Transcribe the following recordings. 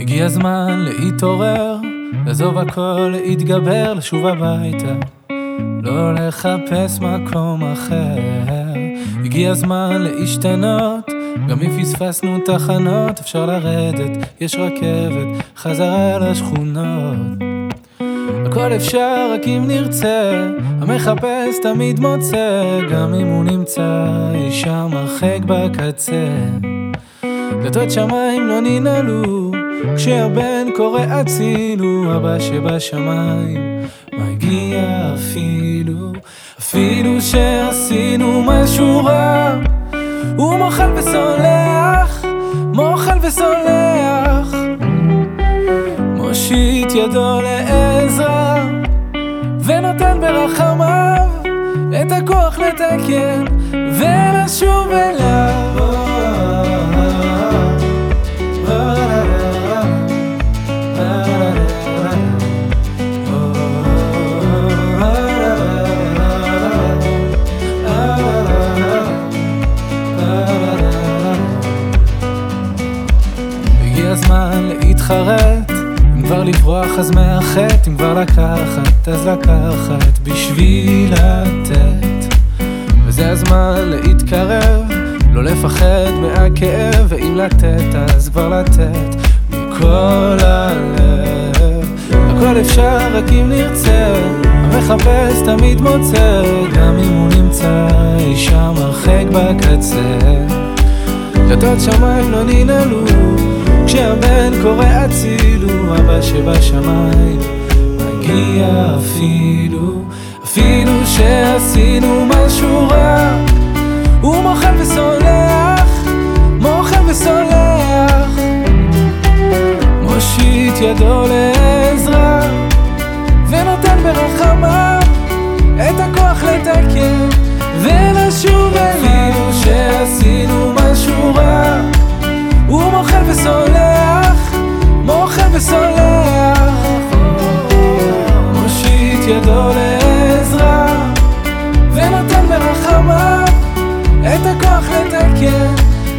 הגיע הזמן להתעורר, לעזוב הכל, להתגבר, לשוב הביתה. לא לחפש מקום אחר. הגיע הזמן להשתנות, גם אם פספסנו תחנות, אפשר לרדת, יש רכבת, חזרה לשכונות. הכל אפשר רק אם נרצה, המחפש תמיד מוצא, גם אם הוא נמצא אי שם הרחק בקצה. דלתות שמיים לא ננעלו, כשהבן קורא הצילו, אבא שבשמיים מגיע אפילו, אפילו שעשינו משהו רע, הוא מוחל וסולח, מוחל וסולח, מושיט ידו לעזרה, ונותן ברחמיו את הכוח לתקן ולשוב אליו. הזמן להתחרט, אם כבר לברוח אז מאחת, אם כבר לקחת אז לקחת בשביל לתת. וזה הזמן להתקרב, לא לפחד מהכאב, ואם לתת אז כבר לתת מכל הלב. הכל אפשר רק אם נרצה, המחפש תמיד מוצא, גם אם הוא נמצא אי שם הרחק בקצה. דלתות שמיים לא ננעלו, כשהבן קורא הצילו, אבא שבשמיים מגיע אפילו, אפילו שעשינו משהו רע, הוא מוחל וסולח, מוחל וסולח, מושיט ידו לעזרה, ונותן ברחמיו את הכוח לתקן ולשוב אליו ברחמיו את הכוח לתקן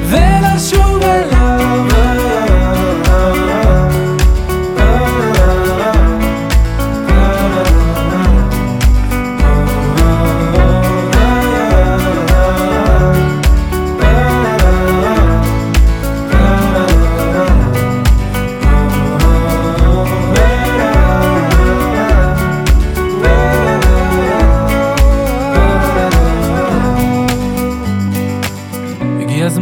ולשוב אליו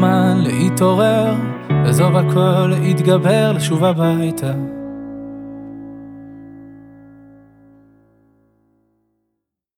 הזמן להתעורר, לעזוב הכל, להתגבר, לשוב הביתה.